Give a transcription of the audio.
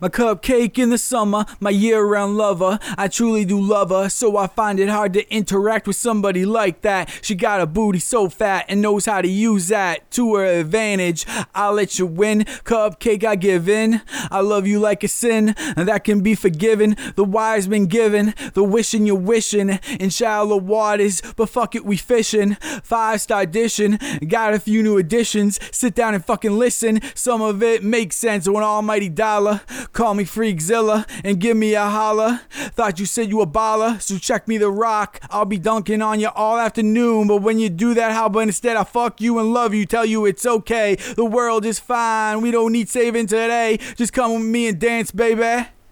My cupcake in the summer, my year round lover. I truly do love her, so I find it hard to interact with somebody like that. She got a booty so fat and knows how to use that to her advantage. I'll let you win, cupcake, I give in. I love you like a sin, and that can be forgiven. The wise been given, the wishing you're wishing in shallow waters, but fuck it, we fishing. Five star dishing, got a few new additions. Sit down and fucking listen. Some of it makes sense. One almighty dollar. Call me Freakzilla and give me a holler. Thought you said you a baller, so check me the rock. I'll be dunking on you all afternoon, but when you do that, how about instead I fuck you and love you, tell you it's okay. The world is fine, we don't need saving today. Just come with me and dance, baby.